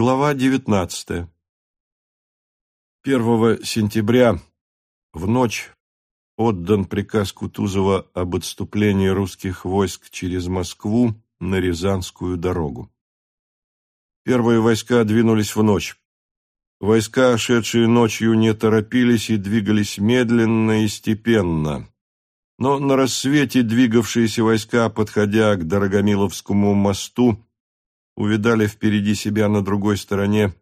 Глава 19. 1 сентября в ночь отдан приказ Кутузова об отступлении русских войск через Москву на Рязанскую дорогу. Первые войска двинулись в ночь. Войска, шедшие ночью, не торопились и двигались медленно и степенно. Но на рассвете двигавшиеся войска, подходя к Дорогомиловскому мосту, увидали впереди себя на другой стороне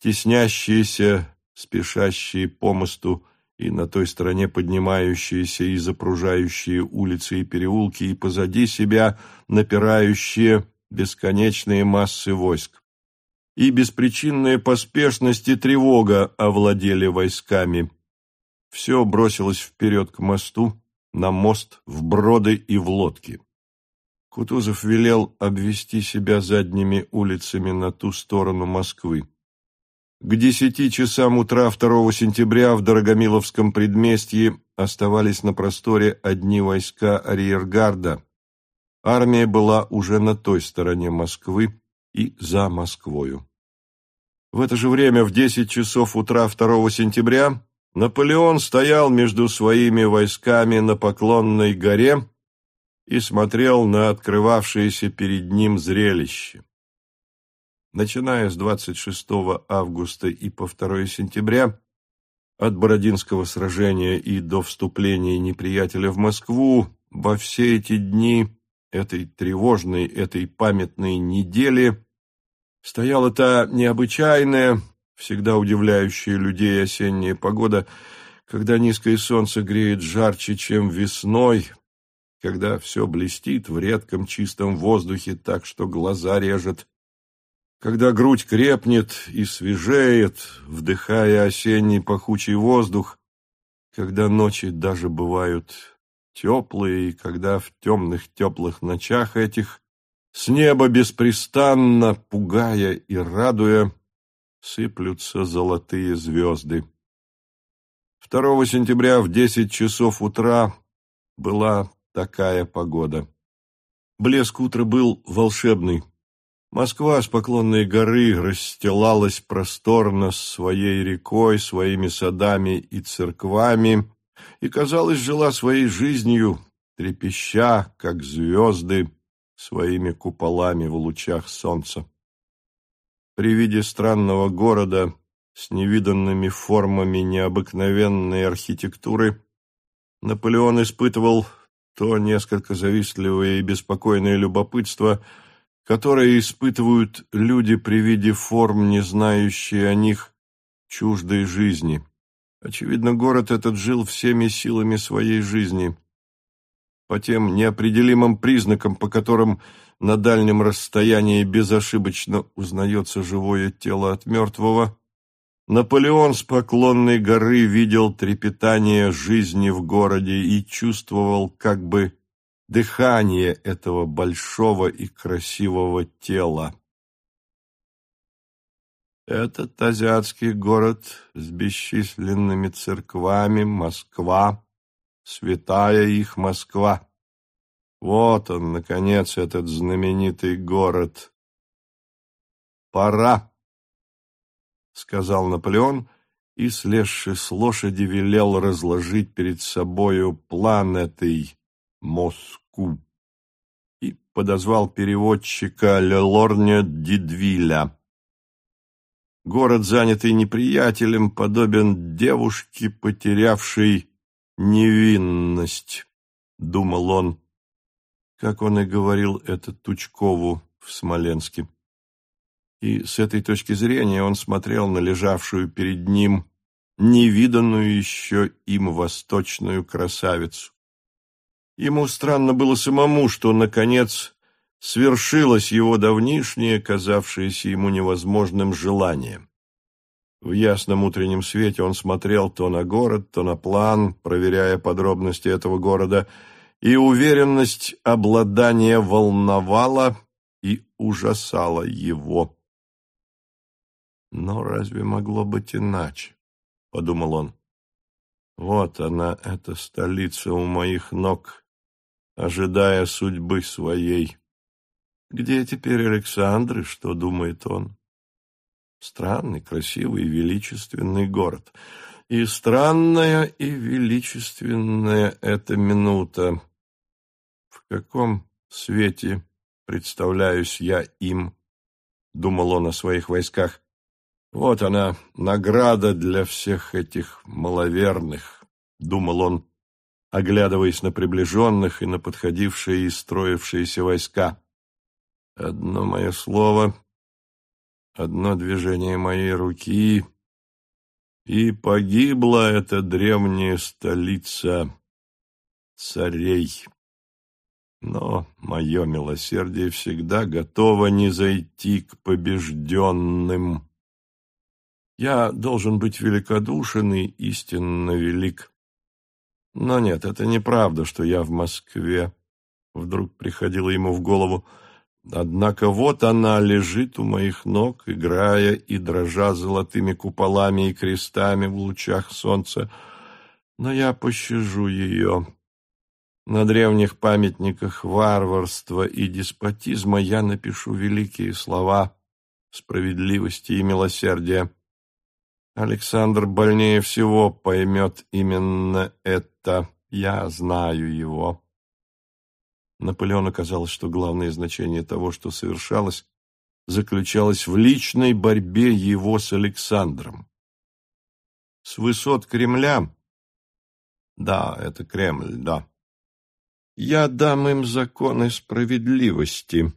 теснящиеся, спешащие по мосту и на той стороне поднимающиеся и запружающие улицы и переулки, и позади себя напирающие бесконечные массы войск. И беспричинная поспешность и тревога овладели войсками. Все бросилось вперед к мосту, на мост, в броды и в лодки. Кутузов велел обвести себя задними улицами на ту сторону Москвы. К десяти часам утра 2 сентября в Дорогомиловском предместье оставались на просторе одни войска арьергарда. Армия была уже на той стороне Москвы и за Москвою. В это же время, в десять часов утра 2 сентября, Наполеон стоял между своими войсками на Поклонной горе и смотрел на открывавшееся перед ним зрелище. Начиная с 26 августа и по 2 сентября, от Бородинского сражения и до вступления неприятеля в Москву, во все эти дни этой тревожной, этой памятной недели стояла та необычайная, всегда удивляющая людей осенняя погода, когда низкое солнце греет жарче, чем весной, когда все блестит в редком чистом воздухе так, что глаза режет, когда грудь крепнет и свежеет, вдыхая осенний пахучий воздух, когда ночи даже бывают теплые, и когда в темных теплых ночах этих с неба беспрестанно, пугая и радуя, сыплются золотые звезды. 2 сентября в десять часов утра была такая погода. Блеск утра был волшебный. Москва с поклонной горы расстилалась просторно своей рекой, своими садами и церквами, и, казалось, жила своей жизнью, трепеща, как звезды, своими куполами в лучах солнца. При виде странного города с невиданными формами необыкновенной архитектуры Наполеон испытывал то несколько завистливое и беспокойное любопытство, которое испытывают люди при виде форм, не знающие о них чуждой жизни. Очевидно, город этот жил всеми силами своей жизни. По тем неопределимым признакам, по которым на дальнем расстоянии безошибочно узнается живое тело от мертвого, Наполеон с поклонной горы видел трепетание жизни в городе и чувствовал как бы дыхание этого большого и красивого тела. Этот азиатский город с бесчисленными церквами, Москва, святая их Москва. Вот он, наконец, этот знаменитый город. Пора. — сказал Наполеон, и, слезши с лошади, велел разложить перед собою план этой Москву и подозвал переводчика Лелорня Дидвиля. Город, занятый неприятелем, подобен девушке, потерявшей невинность, — думал он, как он и говорил это Тучкову в Смоленске и с этой точки зрения он смотрел на лежавшую перед ним невиданную еще им восточную красавицу. Ему странно было самому, что, наконец, свершилось его давнишнее, казавшееся ему невозможным желание. В ясном утреннем свете он смотрел то на город, то на план, проверяя подробности этого города, и уверенность обладания волновала и ужасала его. Но разве могло быть иначе? — подумал он. Вот она, эта столица у моих ног, ожидая судьбы своей. Где теперь Александр и что думает он? Странный, красивый величественный город. И странная и величественная эта минута. В каком свете представляюсь я им, думал он о своих войсках. Вот она, награда для всех этих маловерных, думал он, оглядываясь на приближенных и на подходившие и строившиеся войска. Одно мое слово, одно движение моей руки, и погибла эта древняя столица царей. Но мое милосердие всегда готово не зайти к побежденным. Я должен быть великодушен и истинно велик. Но нет, это неправда, что я в Москве. Вдруг приходило ему в голову. Однако вот она лежит у моих ног, играя и дрожа золотыми куполами и крестами в лучах солнца. Но я пощажу ее. На древних памятниках варварства и деспотизма я напишу великие слова справедливости и милосердия. Александр больнее всего поймет именно это. Я знаю его. Наполеону казалось, что главное значение того, что совершалось, заключалось в личной борьбе его с Александром. С высот Кремля, да, это Кремль, да, я дам им законы справедливости,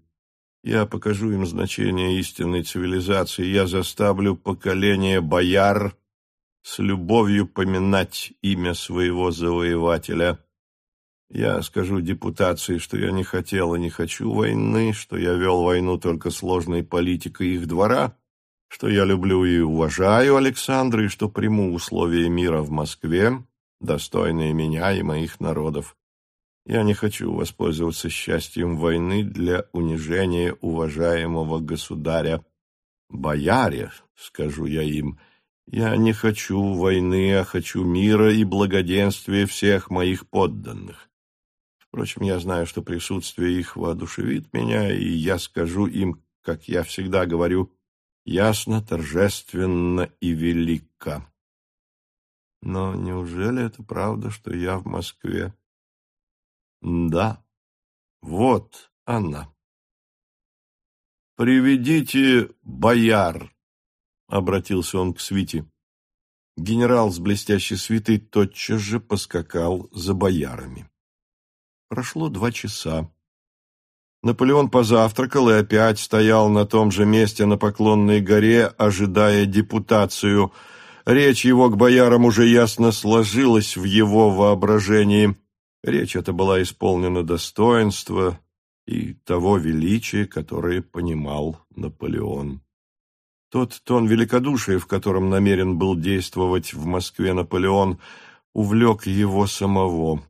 я покажу им значение истинной цивилизации. Я заставлю поколение бояр с любовью поминать имя своего завоевателя. Я скажу депутации, что я не хотел и не хочу войны, что я вел войну только сложной политикой их двора, что я люблю и уважаю Александра, и что приму условия мира в Москве, достойные меня и моих народов. Я не хочу воспользоваться счастьем войны для унижения уважаемого государя. Бояре, скажу я им, я не хочу войны, а хочу мира и благоденствия всех моих подданных. Впрочем, я знаю, что присутствие их воодушевит меня, и я скажу им, как я всегда говорю, ясно, торжественно и велико. Но неужели это правда, что я в Москве? Да, вот она. «Приведите бояр», — обратился он к свите. Генерал с блестящей свитой тотчас же поскакал за боярами. Прошло два часа. Наполеон позавтракал и опять стоял на том же месте на Поклонной горе, ожидая депутацию. Речь его к боярам уже ясно сложилась в его воображении. Речь эта была исполнена достоинства и того величия, которое понимал Наполеон. Тот тон великодушия, в котором намерен был действовать в Москве Наполеон, увлек его самого.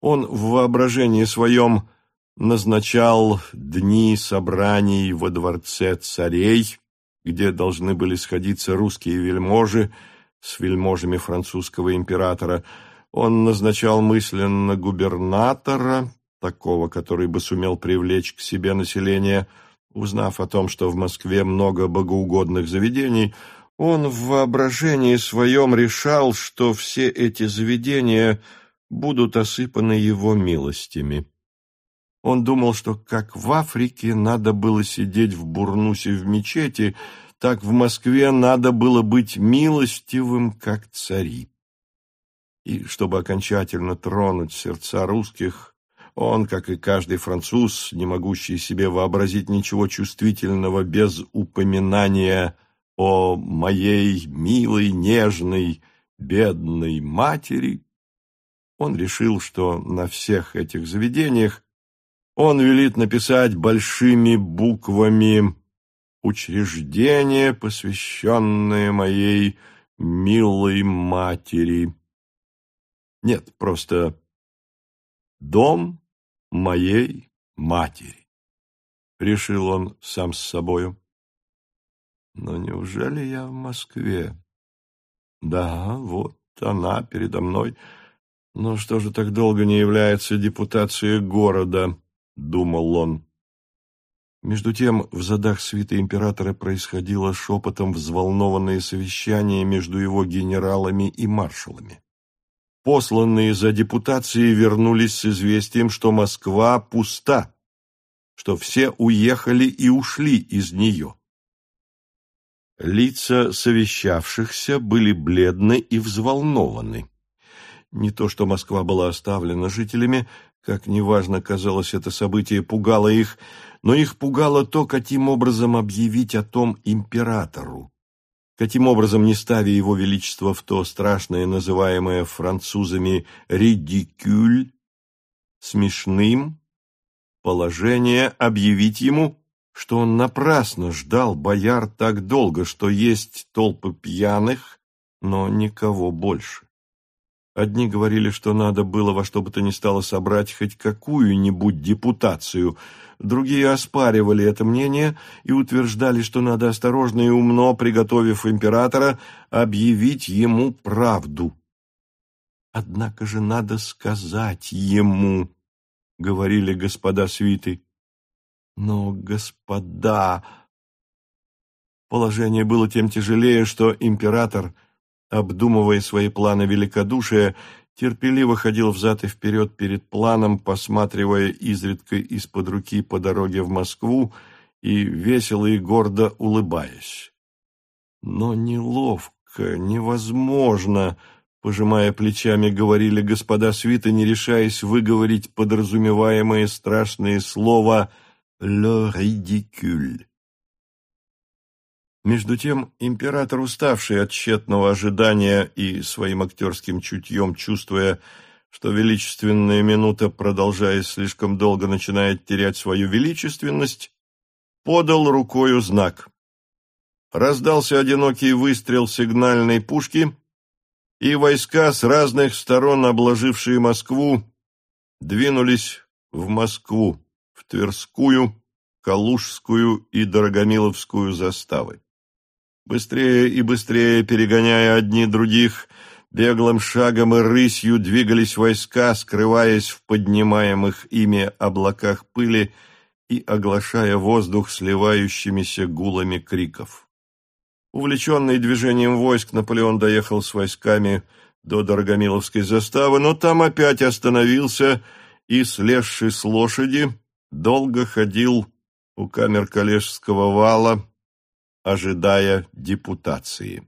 Он в воображении своем назначал дни собраний во дворце царей, где должны были сходиться русские вельможи с вельможами французского императора – он назначал мысленно губернатора, такого, который бы сумел привлечь к себе население. Узнав о том, что в Москве много богоугодных заведений, он в воображении своем решал, что все эти заведения будут осыпаны его милостями. Он думал, что как в Африке надо было сидеть в бурнусе в мечети, так в Москве надо было быть милостивым, как цари. И чтобы окончательно тронуть сердца русских, он, как и каждый француз, не могущий себе вообразить ничего чувствительного без упоминания о моей милой, нежной, бедной матери, он решил, что на всех этих заведениях он велит написать большими буквами «Учреждение, посвященное моей милой матери». Нет, просто дом моей матери, решил он сам с собою. Но неужели я в Москве? Да, вот она передо мной. Но что же так долго не является депутация города, думал он. Между тем в задах свиты императора происходило шепотом взволнованное совещание между его генералами и маршалами. Посланные за депутацией вернулись с известием, что Москва пуста, что все уехали и ушли из нее. Лица совещавшихся были бледны и взволнованы. Не то, что Москва была оставлена жителями, как неважно казалось это событие, пугало их, но их пугало то, каким образом объявить о том императору. Каким образом, не ставя его величество в то страшное, называемое французами «ридикюль», смешным, положение объявить ему, что он напрасно ждал бояр так долго, что есть толпы пьяных, но никого больше. Одни говорили, что надо было во что бы то ни стало собрать хоть какую-нибудь депутацию, другие оспаривали это мнение и утверждали, что надо осторожно и умно, приготовив императора, объявить ему правду. Однако же надо сказать ему, — говорили господа свиты. Но, господа... Положение было тем тяжелее, что император, обдумывая свои планы великодушия, терпеливо ходил взад и вперед перед планом, посматривая изредка из-под руки по дороге в Москву и весело и гордо улыбаясь. Но неловко, невозможно, пожимая плечами, говорили господа свиты, не решаясь выговорить подразумеваемое страшное слово «le ridicule». Между тем император, уставший от тщетного ожидания и своим актерским чутьем чувствуя, что величественная минута, продолжаясь слишком долго, начинает терять свою величественность, подал рукою знак. Раздался одинокий выстрел сигнальной пушки, и войска с разных сторон, обложившие Москву, двинулись в Москву в Тверскую, Калужскую и Дорогомиловскую заставы. Быстрее и быстрее, перегоняя одни других, беглым шагом и рысью двигались войска, скрываясь в поднимаемых ими облаках пыли и оглашая воздух сливающимися гулами криков. Увлеченный движением войск, Наполеон доехал с войсками до Дорогомиловской заставы, но там опять остановился и, слезший с лошади, долго ходил у камер коллежского вала, ожидая депутации.